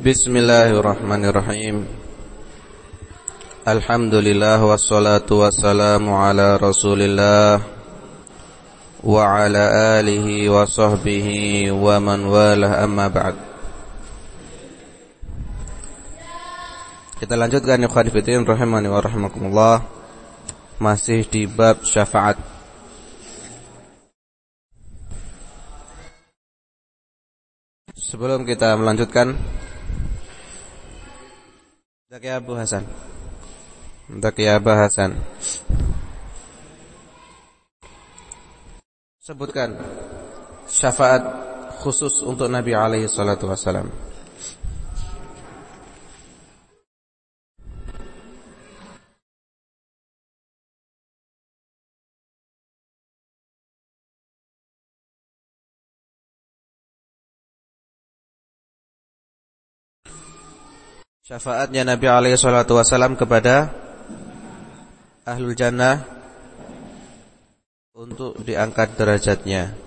Bismillahirrahmanirrahim. Alhamdulillah wassalatu wassalamu ala rasulillah Wa ala alihi wa sahbihi wa man walah amma ba'd. Kita lanjutkan ya khadifitin rahimani wa rahimakumullah. Masih di bab syafaat. Sebelum kita melanjutkan Untuk ya Abu Hasan. Untuk ya Abu Hasan. Sebutkan Syafaat khusus untuk Nabi alaihi salatu wassalam syafaatnya Nabi alaihi salatu wasallam kepada ahlul jannah untuk diangkat derajatnya.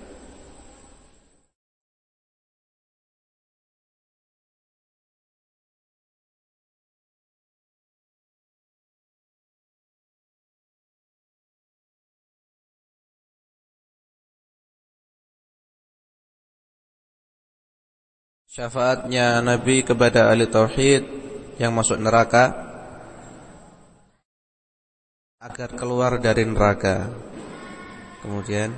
Syafaatnya Nabi kepada ahli tauhid yang masuk neraka agar keluar dari neraka. Kemudian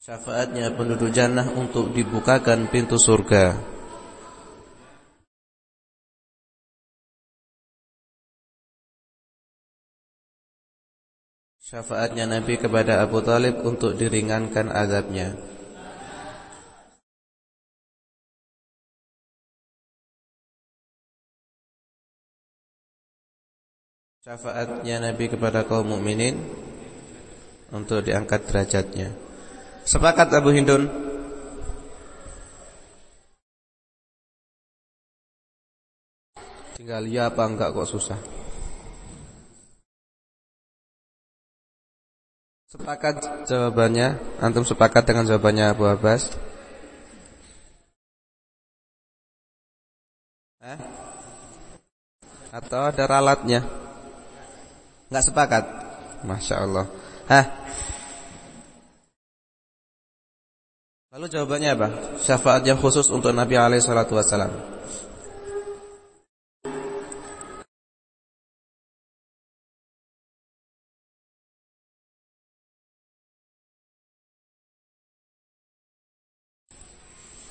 syafaatnya penduduk jannah untuk dibukakan pintu surga. Syafaatnya Nabi kepada Abu Talib untuk diringankan azabnya. Syafaatnya Nabi kepada kaum mukminin untuk diangkat derajatnya. Sepakat Abu Hindun? Tinggal ya apa enggak kok susah. Sepakat jawabannya? Antum sepakat dengan jawabannya Abu Abbas? Eh? Atau ada ralatnya? Enggak sepakat? Masya Allah. Hah? Lalu jawabannya apa? Syafaat yang khusus untuk Nabi alaihi salatu wasallam.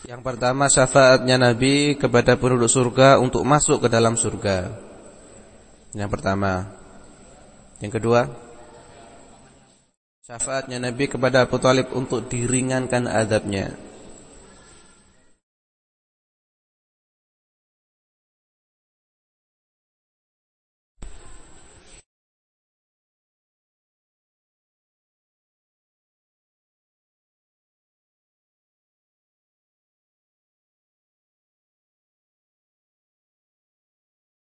Yang pertama syafaatnya Nabi kepada penduduk surga untuk masuk ke dalam surga. Yang pertama. Yang kedua, syafaatnya Nabi kepada Abu Talib untuk diringankan adabnya.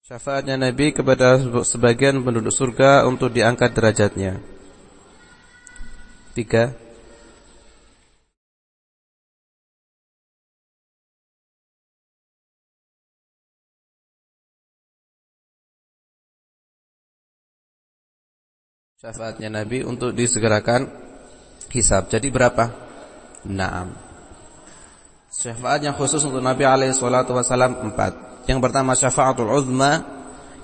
Syafaatnya Nabi kepada sebagian penduduk surga untuk diangkat derajatnya. Tiga. Syafaatnya Nabi untuk disegerakan hisab. Jadi berapa? Naam. Syafaat khusus untuk Nabi alaihi salatu wasallam empat. Yang pertama syafaatul uzma,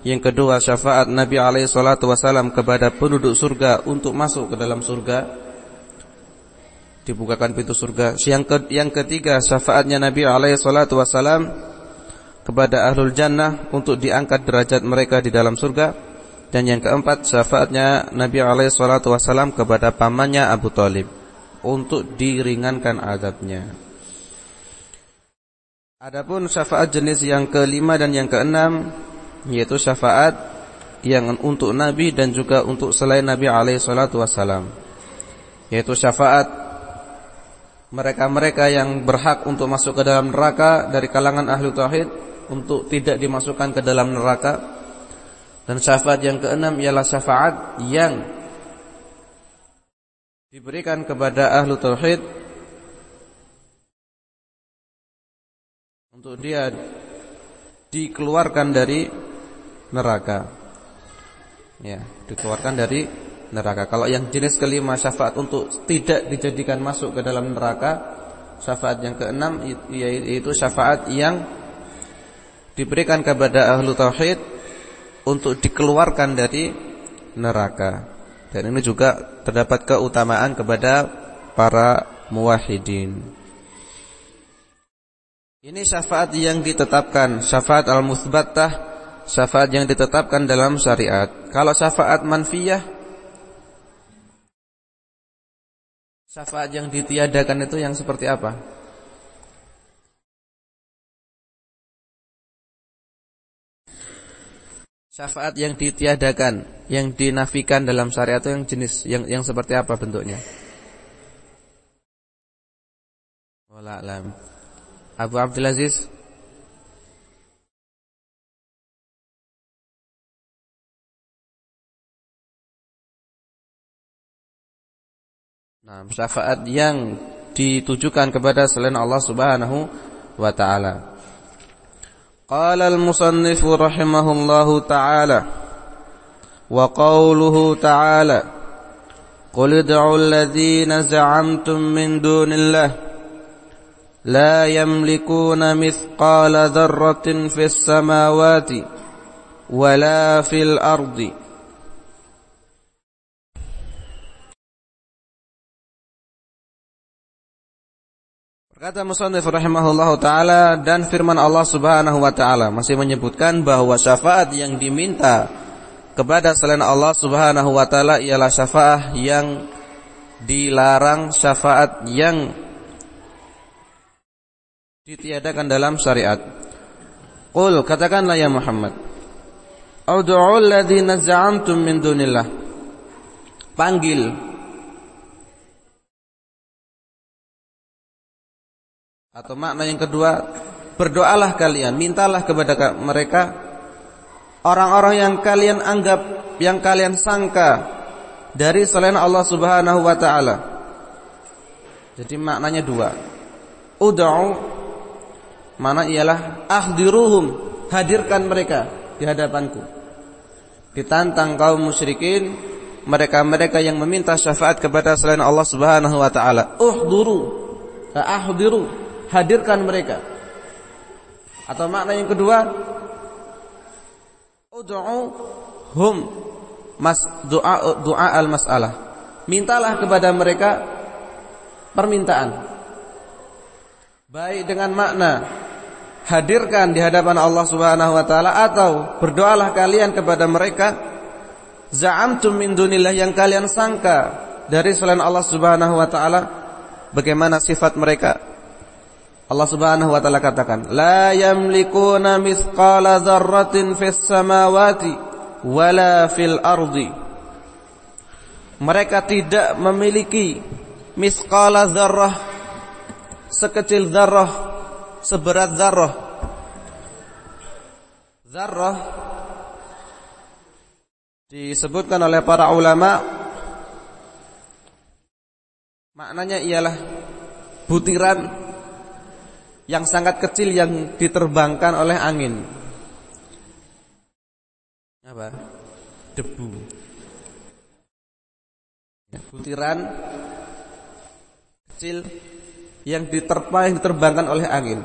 yang kedua syafaat Nabi alaihi salatu wasallam kepada penduduk surga untuk masuk ke dalam surga. Dibukakan pintu surga. Yang ke, yang ketiga syafaatnya Nabi alaihi salatu wasallam kepada ahlul jannah untuk diangkat derajat mereka di dalam surga. Dan yang keempat syafaatnya Nabi alaihi salatu wasallam kepada pamannya Abu Talib untuk diringankan azabnya. Adapun syafaat jenis yang kelima dan yang keenam yaitu syafaat yang untuk Nabi dan juga untuk selain Nabi alaihi salatu wasalam. Yaitu syafaat mereka-mereka yang berhak untuk masuk ke dalam neraka dari kalangan ahli tauhid untuk tidak dimasukkan ke dalam neraka. Dan syafaat yang keenam ialah syafaat yang diberikan kepada ahli tauhid untuk dia dikeluarkan dari neraka. Ya, dikeluarkan dari neraka. Kalau yang jenis kelima syafaat untuk tidak dijadikan masuk ke dalam neraka, syafaat yang keenam yaitu syafaat yang diberikan kepada ahlu tauhid untuk dikeluarkan dari neraka. Dan ini juga terdapat keutamaan kepada para muwahhidin. Ini syafaat yang ditetapkan, syafaat al-musbattah, syafaat yang ditetapkan dalam syariat. Kalau syafaat manfiyah, syafaat yang ditiadakan itu yang seperti apa? Syafaat yang ditiadakan, yang dinafikan dalam syariat itu yang jenis yang yang seperti apa bentuknya? Wala alam. Abu Abdul Aziz Nah, syafaat yang ditujukan kepada selain Allah Subhanahu wa taala. Qala al-musannif rahimahullahu taala wa qawluhu taala Qul ud'u alladhina za'amtum min dunillahi لا يملكون مثقال ذرة في السماوات ولا في الأرض Kata Musannif rahimahullah taala dan firman Allah Subhanahu wa taala masih menyebutkan bahwa syafaat yang diminta kepada selain Allah Subhanahu wa taala ialah syafaat yang dilarang, syafaat yang ditiadakan dalam syariat. Qul katakanlah ya Muhammad. Ud'u alladziina za'amtum min dunillah. Panggil atau makna yang kedua, berdoalah kalian, mintalah kepada mereka orang-orang yang kalian anggap, yang kalian sangka dari selain Allah Subhanahu wa taala. Jadi maknanya dua. Ud'u Mana ialah ahdiruhum, hadirkan mereka di hadapanku. Ditantang kaum musyrikin, mereka-mereka yang meminta syafaat kepada selain Allah Subhanahu wa taala. Uhduru, ahdiru, hadirkan mereka. Atau makna yang kedua, ud'u hum mas doa doa al masalah. Mintalah kepada mereka permintaan. Baik dengan makna hadirkan di hadapan Allah Subhanahu wa taala atau berdoalah kalian kepada mereka za'amtum min dunillah yang kalian sangka dari selain Allah Subhanahu wa taala bagaimana sifat mereka? Allah Subhanahu wa taala katakan la yamlikuna mithqala dzarratin fis samawati wala fil ardi. Mereka tidak memiliki misqala dzarrah sekecil dzarrah seberat zarrah. Zarrah disebutkan oleh para ulama maknanya ialah butiran yang sangat kecil yang diterbangkan oleh angin. Apa? Debu. Butiran kecil yang diterpa yang diterbangkan oleh angin.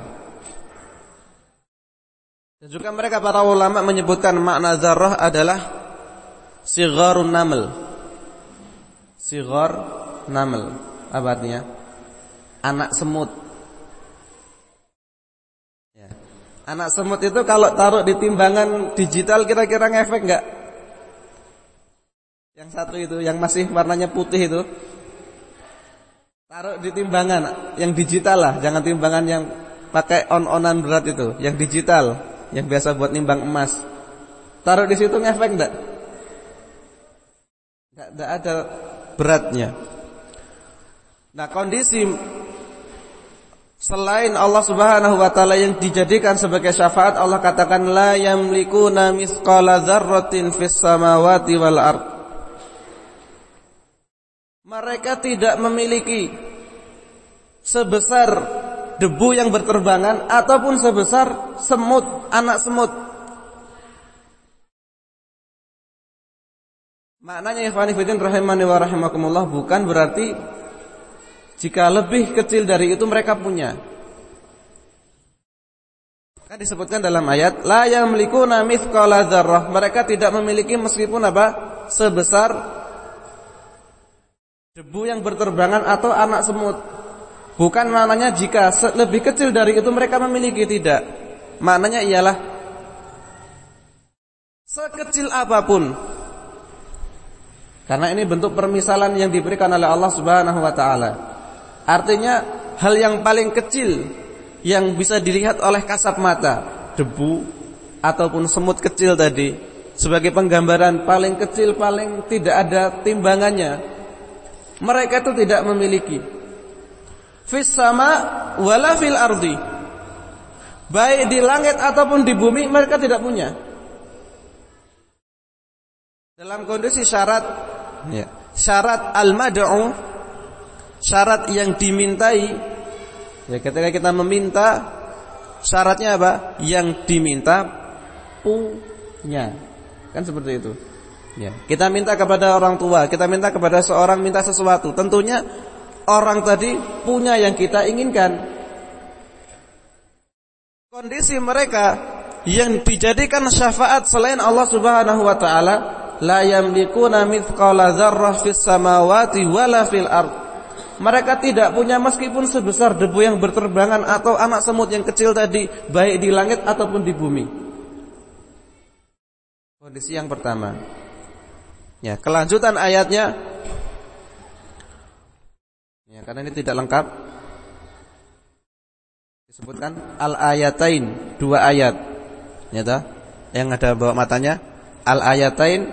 Dan juga mereka para ulama menyebutkan makna zarrah adalah sigharun naml. Sighar naml. Apa artinya? Anak semut. Ya. Anak semut itu kalau taruh di timbangan digital kira-kira ngefek enggak? Yang satu itu yang masih warnanya putih itu Taruh di timbangan yang digital lah, jangan timbangan yang pakai on-onan berat itu, yang digital, yang biasa buat nimbang emas. Taruh di situ ngefek enggak? Enggak, enggak ada beratnya. Nah, kondisi selain Allah Subhanahu wa taala yang dijadikan sebagai syafaat Allah katakan la yamlikuna mithqala dzarratin fis samawati wal ardh mereka tidak memiliki sebesar debu yang berterbangan ataupun sebesar semut, anak semut. Maknanya ikhwan fillah rahimani wa rahimakumullah bukan berarti jika lebih kecil dari itu mereka punya. Kan disebutkan dalam ayat la yamlikuna mithqala dzarrah. Mereka tidak memiliki meskipun apa? sebesar debu yang berterbangan atau anak semut. Bukan maknanya jika lebih kecil dari itu mereka memiliki tidak. Maknanya ialah sekecil apa pun. Karena ini bentuk permisalan yang diberikan oleh Allah Subhanahu wa taala. Artinya hal yang paling kecil yang bisa dilihat oleh kasat mata, debu ataupun semut kecil tadi sebagai penggambaran paling kecil paling tidak ada timbangannya. Mereka itu tidak memiliki fis sama wala fil ardi. Baik di langit ataupun di bumi mereka tidak punya. Dalam kondisi syarat ya, syarat al-mad'u syarat yang dimintai ya ketika kita meminta syaratnya apa? Yang diminta punya. Kan seperti itu. Ya, kita minta kepada orang tua, kita minta kepada seorang minta sesuatu. Tentunya orang tadi punya yang kita inginkan. Kondisi mereka yang dijadikan syafaat selain Allah Subhanahu wa taala la yamlikuna mithqala dzarrah fis samawati wala fil ard. Mereka tidak punya meskipun sebesar debu yang berterbangan atau anak semut yang kecil tadi baik di langit ataupun di bumi. Kondisi yang pertama. Ya, kelanjutan ayatnya Ya, karena ini tidak lengkap. Disebutkan al-ayatain, dua ayat. Ya toh? Yang ada bawa matanya al-ayatain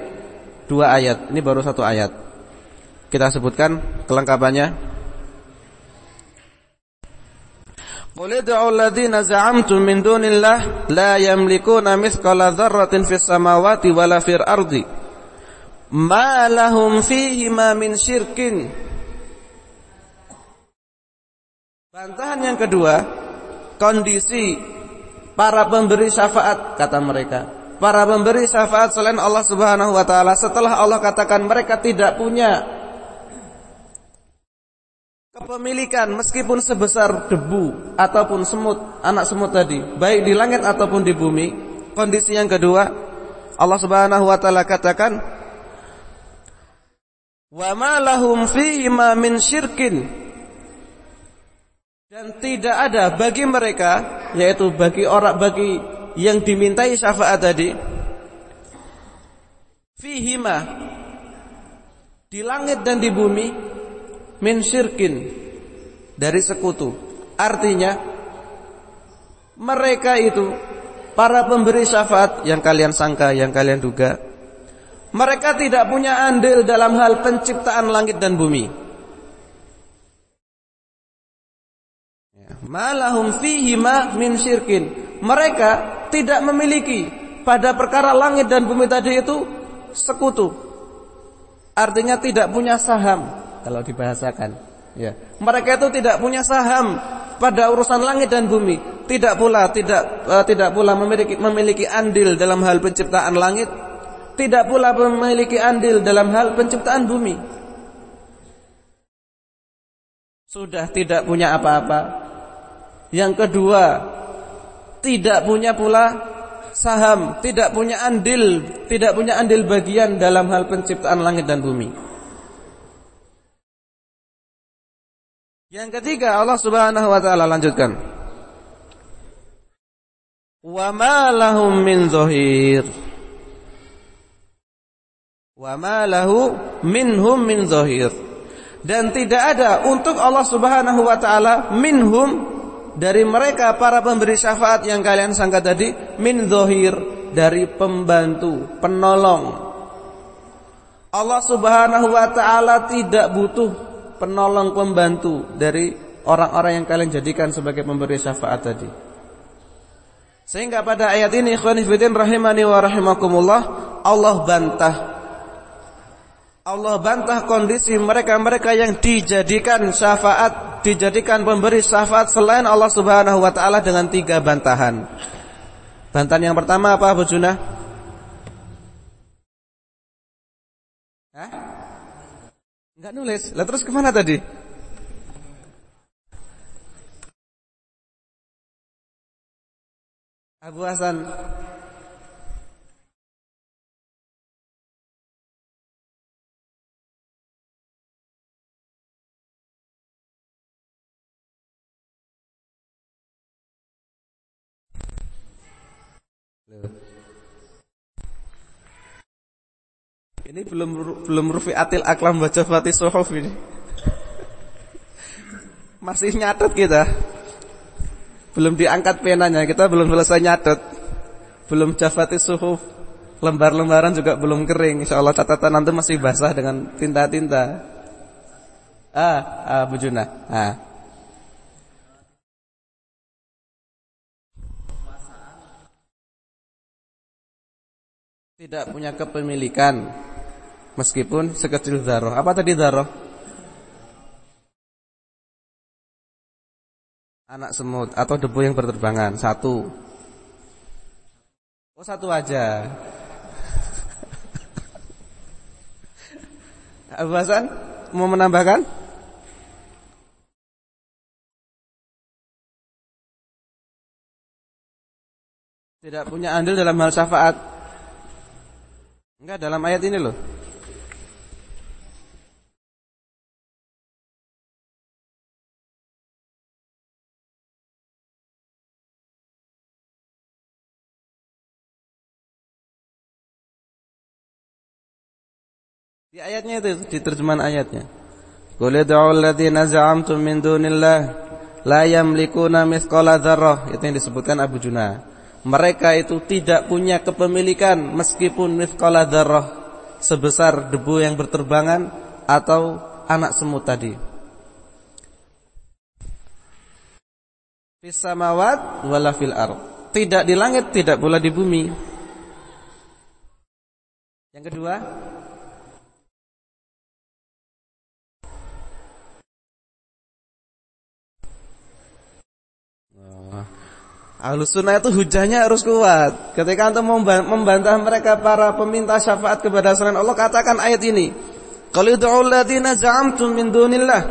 dua ayat. Ini baru satu ayat. Kita sebutkan kelengkapannya. Ud'u alladziina za'amtum min dunillah la yamlikuna mithqala dzarratin fis samawati wala fil ardi. Ma lahum fihi ma min syirkin Bantahan yang kedua, kondisi para pemberi syafaat kata mereka. Para pemberi syafaat selain Allah Subhanahu wa taala setelah Allah katakan mereka tidak punya kepemilikan meskipun sebesar debu ataupun semut, anak semut tadi, baik di langit ataupun di bumi. Kondisi yang kedua, Allah Subhanahu wa taala katakan Wa ma lahum fihi ma min syirkin dan tidak ada bagi mereka yaitu bagi orang bagi yang dimintai syafaat tadi fihima di langit dan di bumi min syirkin dari sekutu. Artinya mereka itu para pemberi syafaat yang kalian sangka, yang kalian duga, mereka tidak punya andil dalam hal penciptaan langit dan bumi. Malahum fihi ma min syirkin. Mereka tidak memiliki pada perkara langit dan bumi tadi itu sekutu. Artinya tidak punya saham kalau dibahasakan. Ya. Mereka itu tidak punya saham pada urusan langit dan bumi. Tidak pula tidak uh, tidak pula memiliki memiliki andil dalam hal penciptaan langit. Tidak pula memiliki andil dalam hal penciptaan bumi. Sudah tidak punya apa-apa yang kedua, tidak punya pula saham, tidak punya andil, tidak punya andil bagian dalam hal penciptaan langit dan bumi. Yang ketiga Allah Subhanahu wa taala lanjutkan. Wa ma lahum min zahir. Wa ma lahu minhum min zahir. Dan tidak ada untuk Allah Subhanahu wa taala minhum dari mereka para pemberi syafaat yang kalian sangka tadi min zohir dari pembantu, penolong. Allah Subhanahu wa taala tidak butuh penolong pembantu dari orang-orang yang kalian jadikan sebagai pemberi syafaat tadi. Sehingga pada ayat ini ikhwan rahimani wa rahimakumullah Allah bantah Allah bantah kondisi mereka-mereka yang dijadikan syafaat dijadikan pemberi syafaat selain Allah Subhanahu wa taala dengan tiga bantahan. Bantahan yang pertama apa, Bu Junah? Hah? Enggak nulis. Lah terus ke mana tadi? Abu Hasan Ini belum belum rufiatil aklam baca fatih suhuf ini. Masih nyatet kita. Belum diangkat penanya, kita belum selesai nyatet. Belum jafati suhuf. Lembar-lembaran juga belum kering. Insya Allah catatan nanti masih basah dengan tinta-tinta. Ah, ah Bu Juna. Ah. Tidak punya kepemilikan Meskipun sekecil darah. Apa tadi darah? Anak semut atau debu yang berterbangan. Satu. Oh satu aja. Abu mau menambahkan? Tidak punya andil dalam hal syafaat. Enggak dalam ayat ini loh. Di ayatnya itu, di terjemahan ayatnya. Qul ud'u alladziina za'amtum min dunillah la yamlikuna mithqala dzarrah. Itu yang disebutkan Abu Juna. Mereka itu tidak punya kepemilikan meskipun mithqala dzarrah sebesar debu yang berterbangan atau anak semut tadi. Fis samawat wala fil ard. Tidak di langit, tidak pula di bumi. Yang kedua, Ahlus sunnah itu hujahnya harus kuat. Ketika antum membantah mereka para peminta syafaat kepada selain Allah, katakan ayat ini. Qul ud'u alladziina za'amtum min dunillah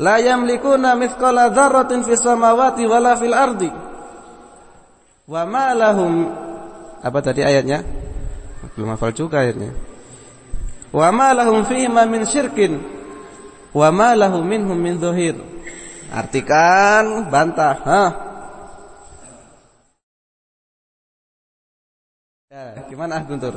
la yamlikuna mithqala dzarratin fis samawati wala fil ardi. Wa ma lahum apa tadi ayatnya? Belum hafal juga ayatnya. Wa ma lahum ma min syirkin wa ma lahum minhum min dhuhir. Artikan bantah, Hah? Ya, gimana Guntur?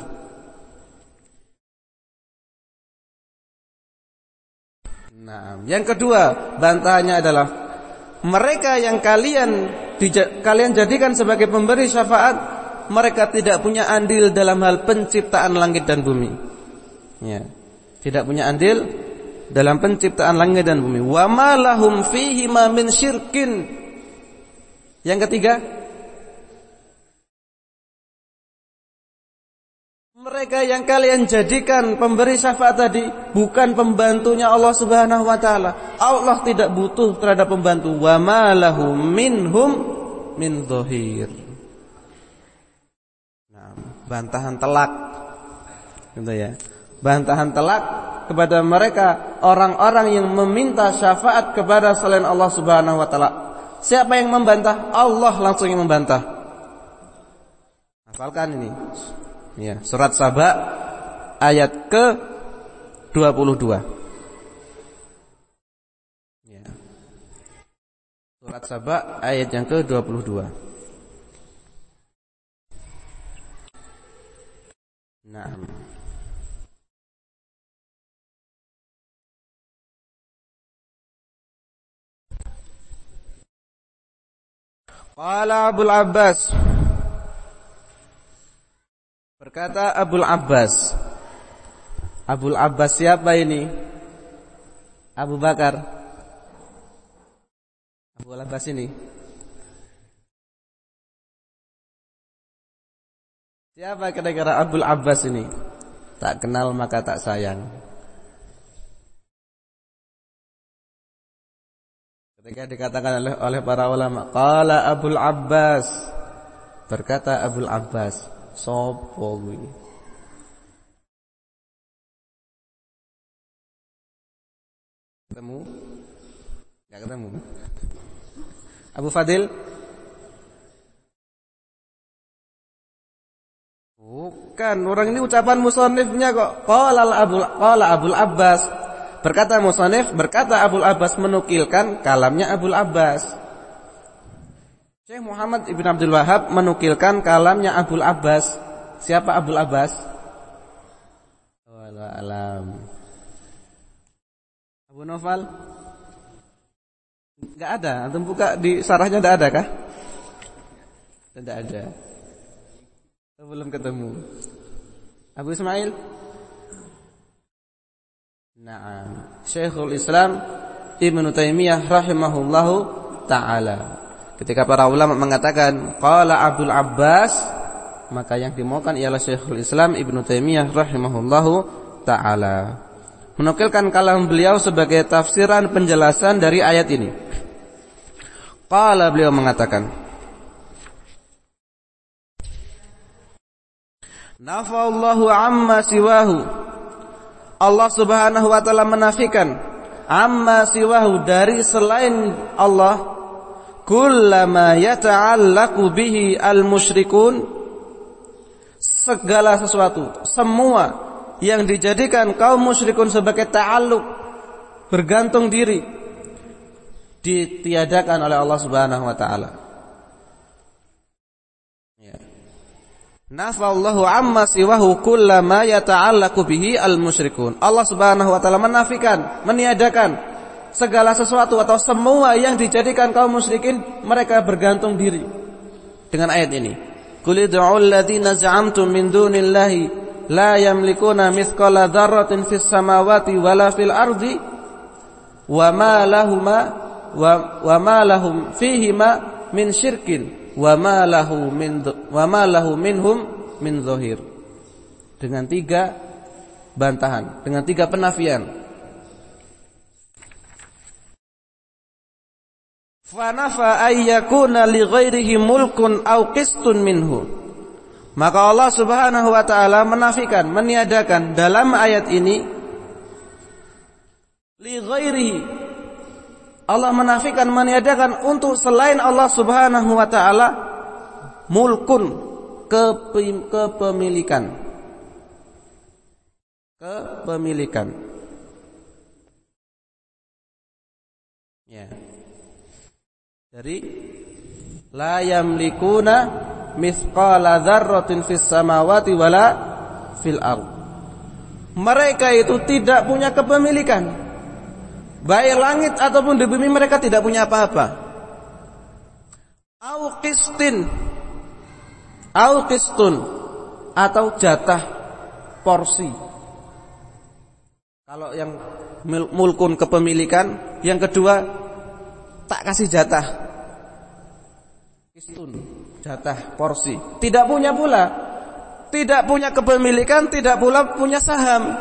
Nah, yang kedua bantahannya adalah mereka yang kalian kalian jadikan sebagai pemberi syafaat, mereka tidak punya andil dalam hal penciptaan langit dan bumi. Ya. Tidak punya andil dalam penciptaan langit dan bumi. Wa ma lahum fihi ma min syirkin. Yang ketiga, Mereka yang kalian jadikan pemberi syafaat tadi bukan pembantunya Allah Subhanahu wa taala. Allah tidak butuh terhadap pembantu. Wa ma minhum min dhahir. Nah, bantahan telak. Gitu ya. Bantahan telak kepada mereka orang-orang yang meminta syafaat kepada selain Allah Subhanahu wa taala. Siapa yang membantah? Allah langsung yang membantah. Hafalkan ini. Ya, surat Saba ayat ke 22. Ya. Surat Saba ayat yang ke 22. Nah. Qala Abu Abbas Berkata Abul Abbas Abul Abbas siapa ini? Abu Bakar Abu Abbas ini Siapa kira-kira Abul Abbas ini? Tak kenal maka tak sayang Ketika dikatakan oleh, oleh para ulama, qala Abdul Abbas. Berkata Abdul Abbas, sopo kuwi? Ketemu? Enggak ketemu. Abu Fadil Bukan, orang ini ucapan musonifnya kok. Qala Abu qala Abdul Abbas Berkata Musanif, berkata Abu Abbas menukilkan kalamnya Abu Abbas. Syekh Muhammad Ibn Abdul Wahab menukilkan kalamnya Abu Abbas. Siapa Abu Abbas? Alam. Abu Noval? Enggak ada. Antum buka di sarahnya enggak ada kah? Tidak ada. Belum ketemu. Abu Ismail? Naam. Syekhul Islam Ibnu Taimiyah rahimahullahu taala. Ketika para ulama mengatakan qala Abdul Abbas, maka yang dimaukan ialah Syekhul Islam Ibnu Taimiyah rahimahullahu taala. Menukilkan kalam beliau sebagai tafsiran penjelasan dari ayat ini. Qala beliau mengatakan Nafallahu amma siwahu Allah Subhanahu wa taala menafikan amma siwahu dari selain Allah kullama yata'allaqu bihi al-musyrikun. Segala sesuatu semua yang dijadikan kaum musyrikun sebagai ta'alluq bergantung diri ditiadakan oleh Allah Subhanahu wa taala. Nafallahu amma siwahu kullama yata'allaqu bihi al-musyrikun. Allah Subhanahu wa taala menafikan, meniadakan segala sesuatu atau semua yang dijadikan kaum musyrikin mereka bergantung diri. Dengan ayat ini. Qul ud'u alladziina min dunillahi la yamlikuna mithqala dzarratin fis samawati wala fil ardi wa ma lahumma wa ma lahum fihima min syirkin wa ma lahu min wa ma lahu minhum min zahir. Dengan tiga bantahan, dengan tiga penafian. Fanafa ayyakuna li ghairihi mulkun aw qistun minhu. Maka Allah Subhanahu wa taala menafikan, meniadakan dalam ayat ini li ghairihi. Allah menafikan meniadakan untuk selain Allah Subhanahu wa taala mulkun kepemilikan. Kepemilikan. Ya dari la yamlikuna mithqala dzarratin fis samawati wala fil ard mereka itu tidak punya kepemilikan Baik langit ataupun di bumi mereka tidak punya apa-apa. Au qistin. Au qistun atau jatah porsi. Kalau yang mulkun kepemilikan, yang kedua tak kasih jatah. Qistun, jatah porsi. Tidak punya pula. Tidak punya kepemilikan, tidak pula punya saham.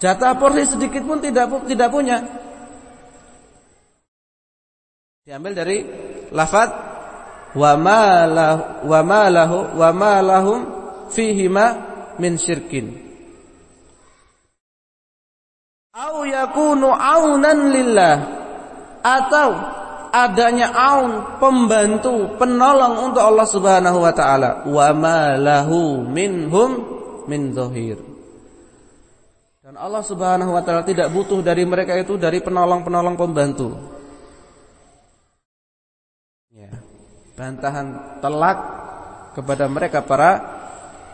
Jatah porsi sedikit pun tidak tidak punya. Diambil dari lafaz wa ma wa ma lahu wa ma lahum fihi ma min syirkin. Au yakunu aunan lillah atau adanya aun pembantu penolong untuk Allah Subhanahu wa taala wa ma lahu minhum min zahir dan Allah Subhanahu wa taala tidak butuh dari mereka itu dari penolong-penolong pembantu. Ya. Bantahan telak kepada mereka para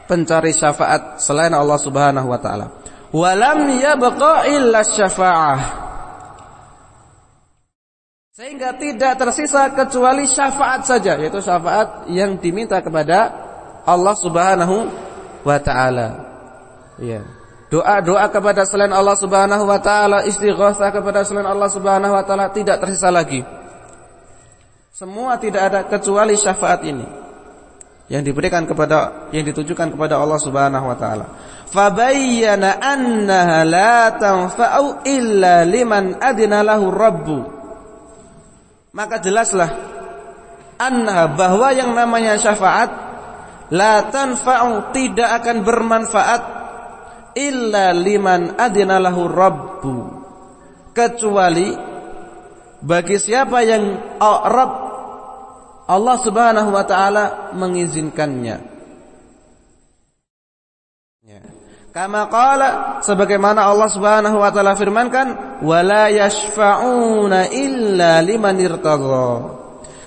pencari syafaat selain Allah Subhanahu wa taala. Walam yabqa illa syafa'ah. Sehingga tidak tersisa kecuali syafaat saja, yaitu syafaat yang diminta kepada Allah Subhanahu wa taala. Ya doa-doa kepada selain Allah Subhanahu wa taala, istighatsah kepada selain Allah Subhanahu wa taala tidak tersisa lagi. Semua tidak ada kecuali syafaat ini yang diberikan kepada yang ditujukan kepada Allah Subhanahu wa taala. Fabayyana annaha la tanfa'u illa liman adina lahu rabbu. Maka jelaslah anna bahwa yang namanya syafaat la tanfa'u tidak akan bermanfaat illa liman adinalahu rabbu kecuali bagi siapa yang oh, Rabb Allah Subhanahu wa taala mengizinkannya. Kama qala sebagaimana Allah Subhanahu wa taala firmankan wala yashfa'una illa liman irtadha.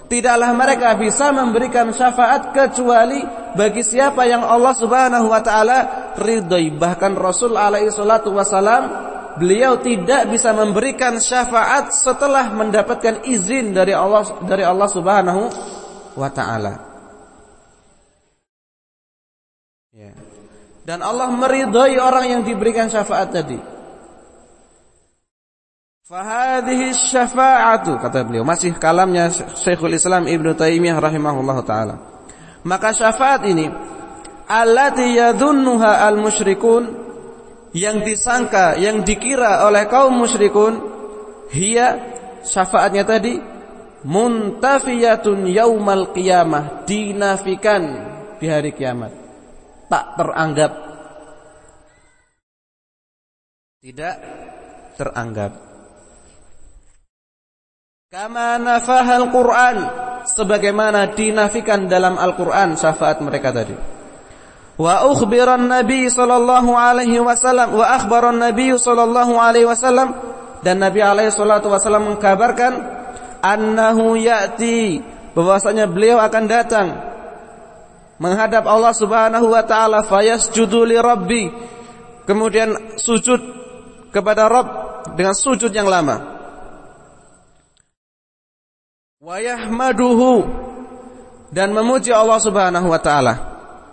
Tidaklah mereka bisa memberikan syafaat kecuali bagi siapa yang Allah Subhanahu wa taala ridhoi. Bahkan Rasul alaihi salatu wasalam beliau tidak bisa memberikan syafaat setelah mendapatkan izin dari Allah dari Allah Subhanahu wa taala. Dan Allah meridhai orang yang diberikan syafaat tadi. Fahadhihi syafa'atu kata beliau masih kalamnya Syekhul Islam Ibnu Taimiyah rahimahullahu taala. Maka syafaat ini allati yadhunnuha al-musyrikun yang disangka, yang dikira oleh kaum musyrikun hiya syafaatnya tadi muntafiyatun yaumal qiyamah dinafikan di hari kiamat tak teranggap. Tidak teranggap. Kama nafahal Quran sebagaimana dinafikan dalam Al-Qur'an syafaat mereka tadi. Wa ukhbiran nabi sallallahu alaihi wasallam wa akhbaran nabi sallallahu alaihi wasallam dan nabi alaihi salatu wasallam mengkabarkan annahu ya'ti bahwasanya beliau akan datang menghadap Allah Subhanahu wa taala fayasjudu li rabbi kemudian sujud kepada Rabb dengan sujud yang lama wa yahmaduhu dan memuji Allah Subhanahu wa taala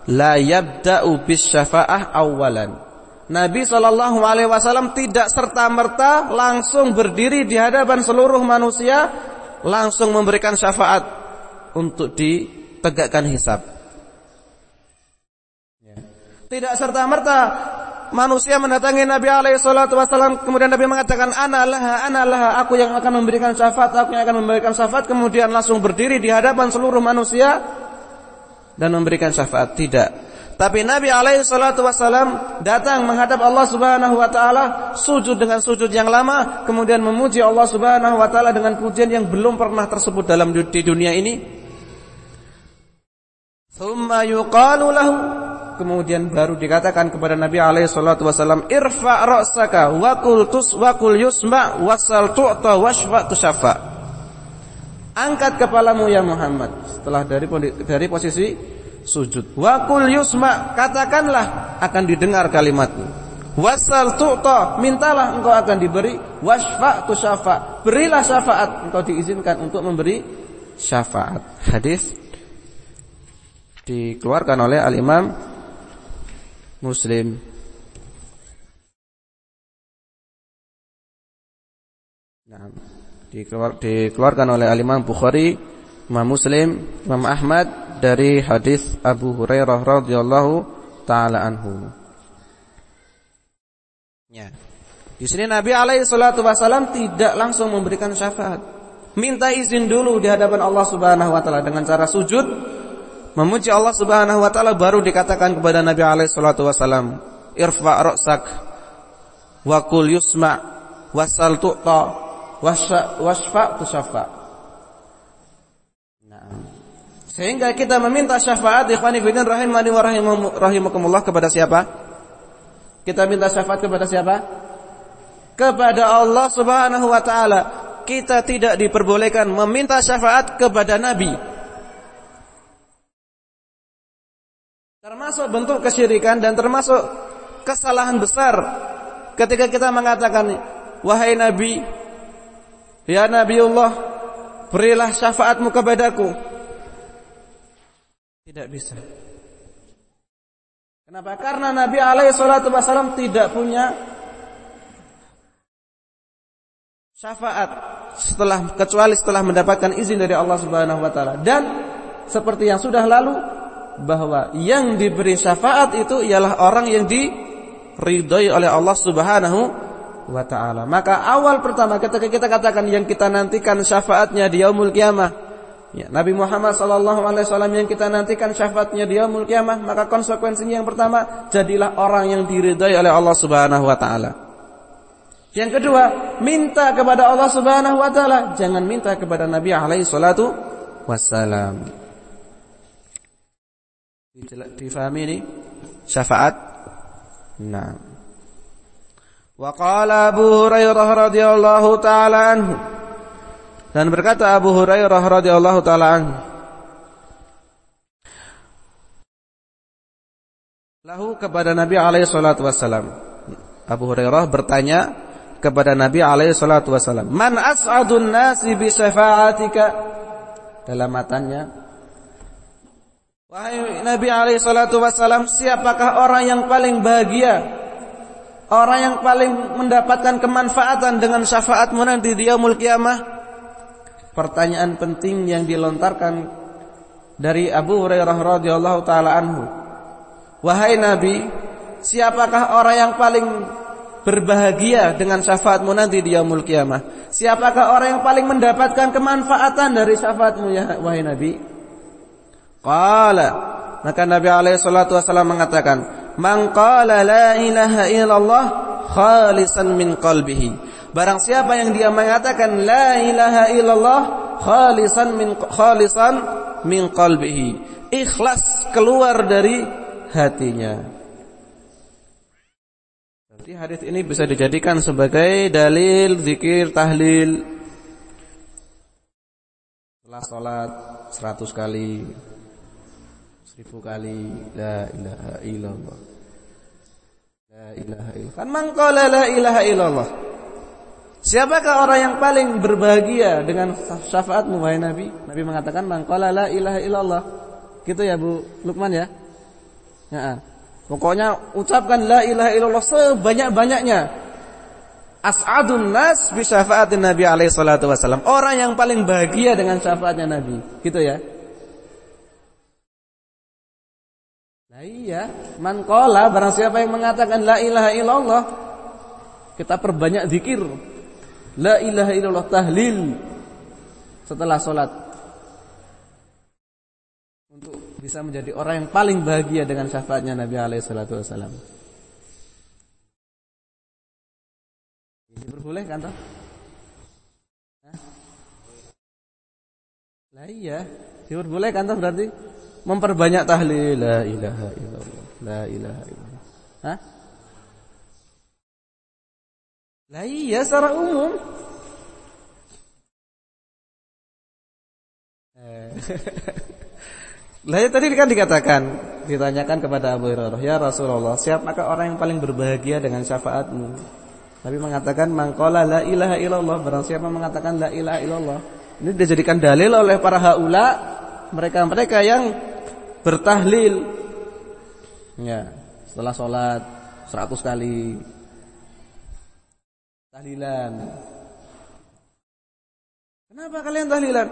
la yabda'u bis syafa'ah awalan. Nabi Shallallahu Alaihi Wasallam tidak serta merta langsung berdiri di hadapan seluruh manusia, langsung memberikan syafaat untuk ditegakkan hisab. Tidak serta merta manusia mendatangi Nabi alaihi wasallam kemudian Nabi mengatakan analah analah aku yang akan memberikan syafaat aku yang akan memberikan syafaat kemudian langsung berdiri di hadapan seluruh manusia dan memberikan syafaat tidak. Tapi Nabi alaihi wasallam datang menghadap Allah Subhanahu wa taala, sujud dengan sujud yang lama, kemudian memuji Allah Subhanahu wa taala dengan pujian yang belum pernah tersebut dalam di dunia ini. Thumma yuqalu lahu kemudian baru dikatakan kepada Nabi alaihi salatu wasallam irfa ra'saka wa qul tus wa qul yusma wasal tu'ta washfa tusaffa Angkat kepalamu ya Muhammad setelah dari dari posisi sujud. Wa qul yusma, katakanlah akan didengar kalimatmu. Wasal tu'ta, mintalah engkau akan diberi. Wasfa tu syafa, berilah syafaat, engkau diizinkan untuk memberi syafaat. Hadis dikeluarkan oleh Al-Imam Muslim. Nah dikeluarkan oleh Al-Imam Bukhari, Imam Muslim, Imam Ahmad dari hadis Abu Hurairah radhiyallahu taala anhu. Ya. Di sini Nabi alaihi salatu wasallam tidak langsung memberikan syafaat. Minta izin dulu di hadapan Allah Subhanahu wa taala dengan cara sujud memuji Allah Subhanahu wa taala baru dikatakan kepada Nabi alaihi salatu wasallam, "Irfa' ra'sak wa qul yusma' wasal tu'ta." wasfa tusaffa. Nah. Sehingga kita meminta syafaat ikhwani fillah rahimani wa rahimakumullah kepada siapa? Kita minta syafaat kepada siapa? Kepada Allah Subhanahu wa taala. Kita tidak diperbolehkan meminta syafaat kepada nabi. Termasuk bentuk kesyirikan dan termasuk kesalahan besar ketika kita mengatakan wahai nabi Ya Nabiullah, berilah syafaatmu kepadaku. Tidak bisa. Kenapa? Karena Nabi alaihi salatu wasallam tidak punya syafaat setelah kecuali setelah mendapatkan izin dari Allah Subhanahu wa taala. Dan seperti yang sudah lalu bahwa yang diberi syafaat itu ialah orang yang diridhai oleh Allah Subhanahu wa taala. Maka awal pertama ketika kita katakan yang kita nantikan syafaatnya di yaumul kiamah, ya, Nabi Muhammad sallallahu alaihi wasallam yang kita nantikan syafaatnya di yaumul kiamah, maka konsekuensinya yang pertama jadilah orang yang diridhai oleh Allah Subhanahu wa taala. Yang kedua, minta kepada Allah Subhanahu wa taala, jangan minta kepada Nabi alaihi salatu wassalam. Difahami ini syafaat? Nah. Wa qala Abu Hurairah radhiyallahu taala anhu. Dan berkata Abu Hurairah radhiyallahu taala anhu. Lahu kepada Nabi alaihi salatu wasallam. Abu Hurairah bertanya kepada Nabi alaihi salatu wasallam, "Man as'adun nasi bi syafa'atika?" Dalam matanya Wahai Nabi alaihi salatu wasallam, siapakah orang yang paling bahagia Orang yang paling mendapatkan kemanfaatan dengan syafaatmu nanti di yaumul kiamah. Pertanyaan penting yang dilontarkan dari Abu Hurairah radhiyallahu taala anhu. Wahai Nabi, siapakah orang yang paling berbahagia dengan syafaatmu nanti di yaumul kiamah? Siapakah orang yang paling mendapatkan kemanfaatan dari syafaatmu ya wahai Nabi? Qala maka Nabi alaihi salatu wasallam mengatakan, man qala la ilaha illallah khalisan min qalbihi. Barang siapa yang dia mengatakan la ilaha illallah khalisan min khalisan min qalbihi. Ikhlas keluar dari hatinya. Berarti hadis ini bisa dijadikan sebagai dalil zikir tahlil setelah salat 100 kali seribu kali la ilaha illallah. La ilaha illallah. Kan man qala la ilaha illallah. Siapakah orang yang paling berbahagia dengan syafaatmu wahai nabi? Nabi mengatakan man qala la ilaha illallah. Gitu ya Bu Lukman ya? Ya. Pokoknya ucapkan la ilaha illallah sebanyak-banyaknya. As'adun nas bi syafaatin nabi alaihi salatu orang yang paling bahagia dengan syafaatnya nabi. Gitu ya Nah iya, man qala barang siapa yang mengatakan la ilaha illallah kita perbanyak zikir. La ilaha illallah tahlil setelah salat. Untuk bisa menjadi orang yang paling bahagia dengan syafaatnya Nabi alaihi salatu wasallam. Diperbolehkan toh? Lah iya, diperbolehkan toh berarti? Memperbanyak tahlil la ilaha illallah la ilaha illallah Hah? Lah iya secara umum eh. Lah ya tadi kan dikatakan ditanyakan kepada Abu Hurairah, "Ya Rasulullah, siapakah orang yang paling berbahagia dengan syafaatmu?" Nabi mengatakan, "Mangqala la ilaha illallah." Barang siapa mengatakan la ilaha illallah. Ini dijadikan dalil oleh para haula mereka-mereka yang bertahlil. Ya setelah sholat 100 kali. Tahlilan. Kenapa kalian tahlilan?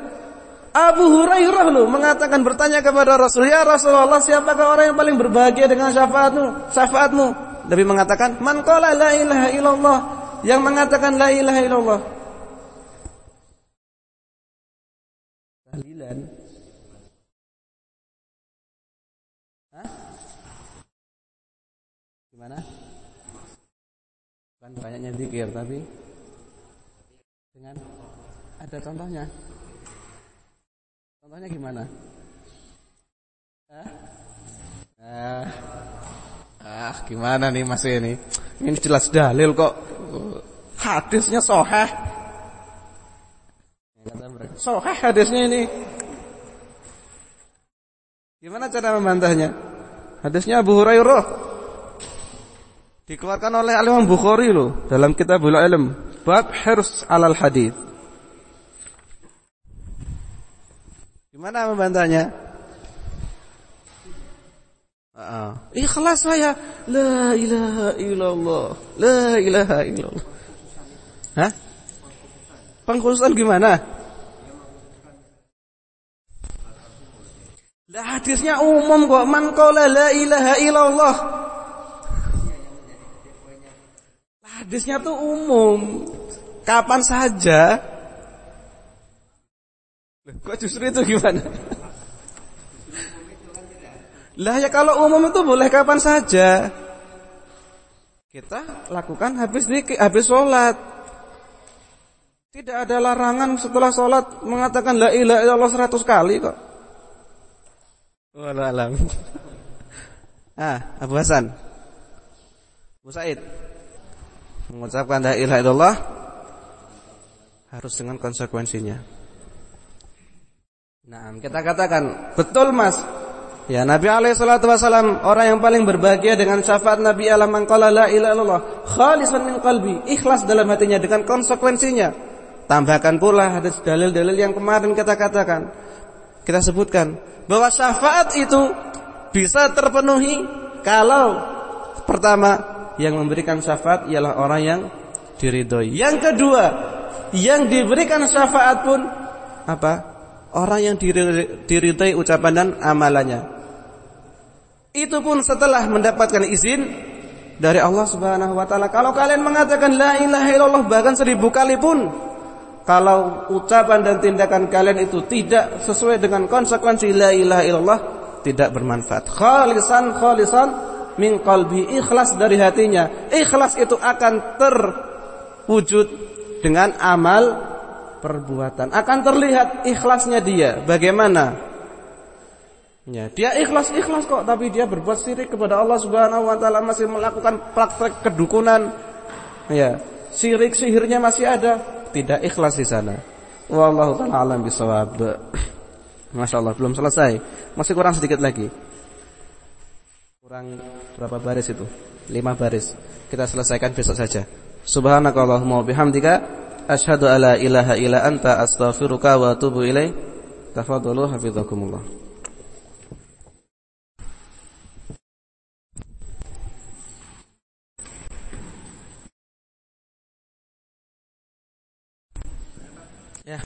Abu Hurairah loh mengatakan bertanya kepada Rasul ya Rasulullah siapakah orang yang paling berbahagia dengan syafaatmu? Syafaatmu? Nabi mengatakan man qala la ilaha illallah. Yang mengatakan la ilaha illallah Gimana? Bukan banyaknya zikir tapi dengan ada contohnya. Contohnya gimana? Ah, ah, ah gimana nih Mas ini? Ini jelas dalil kok. Hadisnya soheh. Soheh hadisnya ini. Gimana cara membantahnya? Hadisnya Abu Hurairah Dikeluarkan oleh Imam Bukhari loh dalam Kitabul Ilm, bab hirs alal hadis. Gimana membantahnya? Uh, ikhlas saya la ilaha illallah la ilaha illallah Hah? Pengkhususan gimana? Lah hadisnya umum kok man qala la ilaha illallah Hadisnya tuh umum. Kapan saja. Kok justru itu gimana? Lah ya kalau umum itu boleh kapan saja. Kita lakukan habis dikit, habis sholat. Tidak ada larangan setelah sholat mengatakan la ilaha illallah seratus kali kok. Wallahualam. Ah, Abu Hasan. Abu Said. Mengucapkan la ilaha illallah harus dengan konsekuensinya. Nah, kita katakan, betul Mas. Ya, Nabi alaihi salatu wasallam orang yang paling berbahagia dengan syafaat Nabi alam mangqala la ilaha illallah khalisan min qalbi, ikhlas dalam hatinya dengan konsekuensinya. Tambahkan pula hadis dalil-dalil yang kemarin kita katakan. Kita sebutkan bahwa syafaat itu bisa terpenuhi kalau pertama yang memberikan syafaat ialah orang yang diridhoi. Yang kedua, yang diberikan syafaat pun apa? Orang yang diridhoi ucapan dan amalannya. Itu pun setelah mendapatkan izin dari Allah Subhanahu wa taala. Kalau kalian mengatakan la ilaha illallah bahkan seribu kali pun kalau ucapan dan tindakan kalian itu tidak sesuai dengan konsekuensi la ilaha illallah tidak bermanfaat. Khalisan khalisan min qalbi ikhlas dari hatinya. Ikhlas itu akan terwujud dengan amal perbuatan. Akan terlihat ikhlasnya dia bagaimana Ya, dia ikhlas-ikhlas kok tapi dia berbuat syirik kepada Allah Subhanahu wa taala masih melakukan praktek kedukunan. Ya, syirik sihirnya masih ada, tidak ikhlas di sana. Wallahu taala alam bisawab. Masya Allah belum selesai, masih kurang sedikit lagi. Kurang berapa baris itu? Lima baris. Kita selesaikan besok saja. Subhanakallahumma bihamdika asyhadu alla ilaha illa anta astaghfiruka wa atubu ilaik. Tafadhalu hafizakumullah.